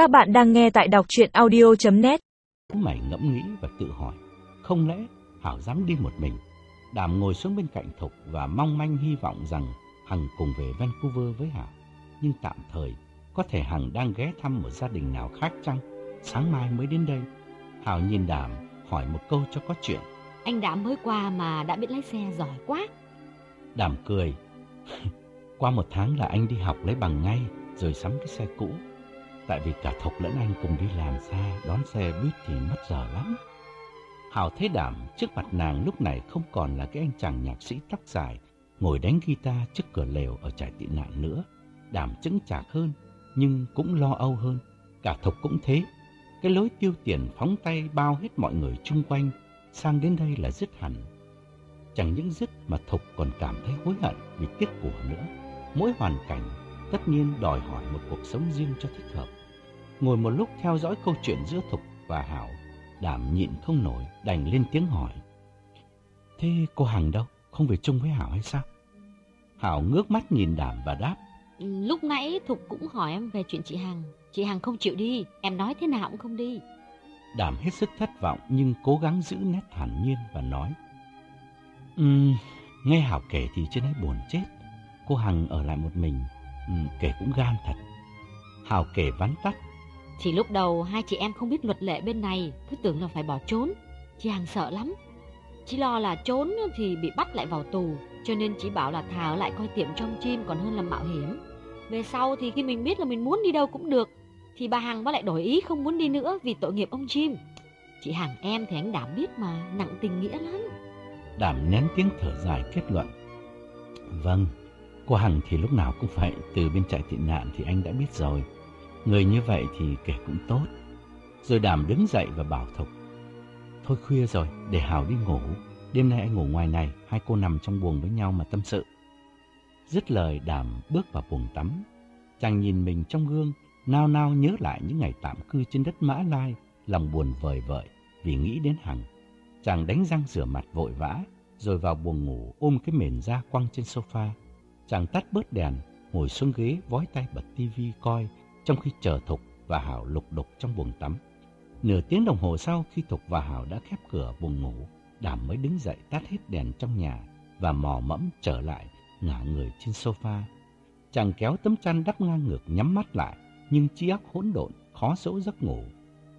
Các bạn đang nghe tại đọc chuyện audio.net Mày ngẫm nghĩ và tự hỏi, không lẽ Hảo dám đi một mình? Đàm ngồi xuống bên cạnh Thục và mong manh hy vọng rằng Hằng cùng về Vancouver với Hảo. Nhưng tạm thời, có thể Hằng đang ghé thăm một gia đình nào khác chăng? Sáng mai mới đến đây. Hảo nhìn Đàm, hỏi một câu cho có chuyện. Anh đã mới qua mà đã biết lái xe giỏi quá. Đàm cười. Qua một tháng là anh đi học lấy bằng ngay, rồi sắm cái xe cũ. Tại vì cả Thục lẫn anh cùng đi làm xa, đón xe buýt thì mất giờ lắm. Hảo thấy đảm trước mặt nàng lúc này không còn là cái anh chàng nhạc sĩ tóc dài, ngồi đánh guitar trước cửa lều ở trại tị nạn nữa. đảm chững chạc hơn, nhưng cũng lo âu hơn. Cả Thục cũng thế. Cái lối tiêu tiền phóng tay bao hết mọi người chung quanh, sang đến đây là dứt hẳn. Chẳng những dứt mà Thục còn cảm thấy hối hận vì tiếc của nữa. Mỗi hoàn cảnh tất nhiên đòi hỏi một cuộc sống riêng cho thích hợp. Ngồi một lúc theo dõi câu chuyện giữa Thục và Hảo, Đảm nhịn không nổi, đành lên tiếng hỏi. Thế cô Hằng đâu? Không về chung với Hảo hay sao? Hảo ngước mắt nhìn Đảm và đáp. Lúc nãy Thục cũng hỏi em về chuyện chị Hằng. Chị Hằng không chịu đi, em nói thế nào cũng không đi. Đảm hết sức thất vọng nhưng cố gắng giữ nét thản nhiên và nói. Um, nghe Hảo kể thì trên ấy buồn chết. Cô Hằng ở lại một mình, um, kể cũng gan thật. Hảo kể vắn tắt. Thì lúc đầu hai chị em không biết luật lệ bên này, cứ tưởng là phải bỏ trốn. Chị Hằng sợ lắm. chị lo là trốn thì bị bắt lại vào tù, cho nên chị bảo là thảo lại coi tiệm trong chim còn hơn là mạo hiểm. Về sau thì khi mình biết là mình muốn đi đâu cũng được, thì bà Hằng mới lại đổi ý không muốn đi nữa vì tội nghiệp ông chim. Chị Hằng em thì anh Đảm biết mà, nặng tình nghĩa lắm. Đảm nén tiếng thở dài kết luận. Vâng, cô Hằng thì lúc nào cũng vậy, từ bên trại tị nạn thì anh đã biết rồi. Người như vậy thì kể cũng tốt. Rồi đàm đứng dậy và bảo Thục. Thôi khuya rồi, để Hảo đi ngủ. Đêm nay anh ngủ ngoài này, hai cô nằm trong buồng với nhau mà tâm sự. Dứt lời đàm bước vào buồng tắm. Chàng nhìn mình trong gương, nao nao nhớ lại những ngày tạm cư trên đất Mã Lai, lòng buồn vời vợi vì nghĩ đến Hằng. Chàng đánh răng rửa mặt vội vã, rồi vào buồng ngủ ôm cái mền da quăng trên sofa. Chàng tắt bớt đèn, ngồi xuống ghế vói tay bật tivi coi, trong khi chờ Thục và Hảo lục đục trong buồng tắm. Nửa tiếng đồng hồ sau khi Thục và Hảo đã khép cửa buồng ngủ, Đảm mới đứng dậy tắt hết đèn trong nhà và mò mẫm trở lại, ngả người trên sofa. Chàng kéo tấm chăn đắp ngang ngược nhắm mắt lại, nhưng trí óc hỗn độn, khó dỗ giấc ngủ.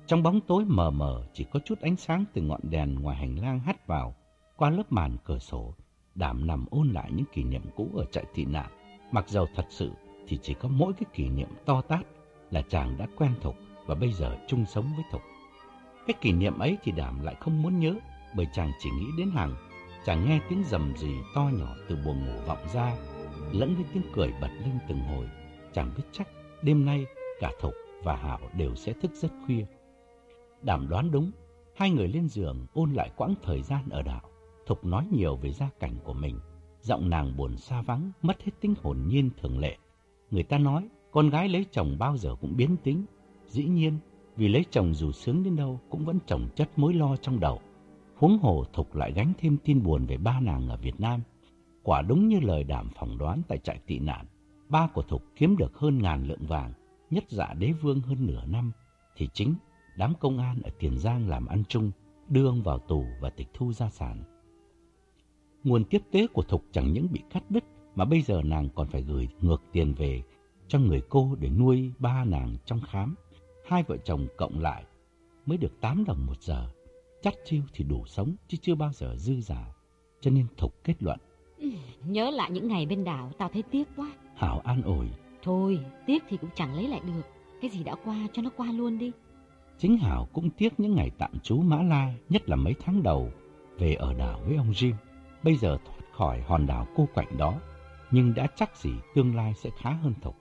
Trong bóng tối mờ mờ chỉ có chút ánh sáng từ ngọn đèn ngoài hành lang hắt vào, qua lớp màn cửa sổ, Đảm nằm ôn lại những kỷ niệm cũ ở trại tị nạn. Mặc dầu thật sự thì chỉ có mỗi cái kỷ niệm to tát là chàng đã quen Thục và bây giờ chung sống với Thục. Cái kỷ niệm ấy thì Đảm lại không muốn nhớ bởi chàng chỉ nghĩ đến Hằng. Chàng nghe tiếng rầm rì to nhỏ từ buồng ngủ vọng ra, lẫn với tiếng cười bật lên từng hồi. Chàng biết chắc đêm nay cả Thục và Hảo đều sẽ thức rất khuya. Đảm đoán đúng, hai người lên giường ôn lại quãng thời gian ở đảo. Thục nói nhiều về gia cảnh của mình, giọng nàng buồn xa vắng, mất hết tính hồn nhiên thường lệ. Người ta nói, con gái lấy chồng bao giờ cũng biến tính. Dĩ nhiên, vì lấy chồng dù sướng đến đâu cũng vẫn chồng chất mối lo trong đầu. Huống hồ Thục lại gánh thêm tin buồn về ba nàng ở Việt Nam. Quả đúng như lời đảm phỏng đoán tại trại tị nạn, ba của Thục kiếm được hơn ngàn lượng vàng, nhất dạ đế vương hơn nửa năm, thì chính đám công an ở Tiền Giang làm ăn chung, đưa ông vào tù và tịch thu gia sản. Nguồn tiếp tế của Thục chẳng những bị cắt đứt, mà bây giờ nàng còn phải gửi ngược tiền về cho người cô để nuôi ba nàng trong khám. Hai vợ chồng cộng lại mới được 8 đồng một giờ. Chắc chiêu thì đủ sống chứ chưa bao giờ dư giả. Cho nên Thục kết luận. Nhớ lại những ngày bên đảo tao thấy tiếc quá. Hảo an ủi. Thôi, tiếc thì cũng chẳng lấy lại được. Cái gì đã qua cho nó qua luôn đi. Chính Hảo cũng tiếc những ngày tạm trú Mã La, nhất là mấy tháng đầu, về ở đảo với ông Jim. Bây giờ thoát khỏi hòn đảo cô quạnh đó, nhưng đã chắc gì tương lai sẽ khá hơn Thục.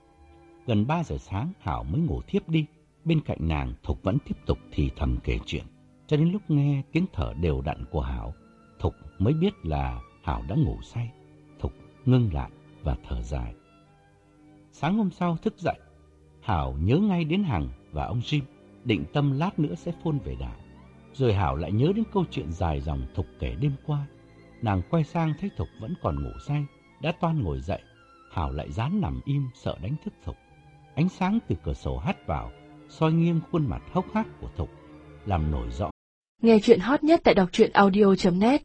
Gần 3 giờ sáng Hảo mới ngủ thiếp đi, bên cạnh nàng Thục vẫn tiếp tục thì thầm kể chuyện. Cho đến lúc nghe tiếng thở đều đặn của Hảo, Thục mới biết là Hảo đã ngủ say. Thục ngưng lại và thở dài. Sáng hôm sau thức dậy, Hảo nhớ ngay đến Hằng và ông Jim, định tâm lát nữa sẽ phôn về đảo. Rồi Hảo lại nhớ đến câu chuyện dài dòng Thục kể đêm qua. Nàng quay sang thấy Thục vẫn còn ngủ say, đã toan ngồi dậy. Hảo lại dán nằm im sợ đánh thức Thục. Ánh sáng từ cửa sổ hắt vào, soi nghiêng khuôn mặt hốc hác của Thục, làm nổi rõ. Nghe chuyện hot nhất tại đọc truyện audio.net